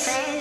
face.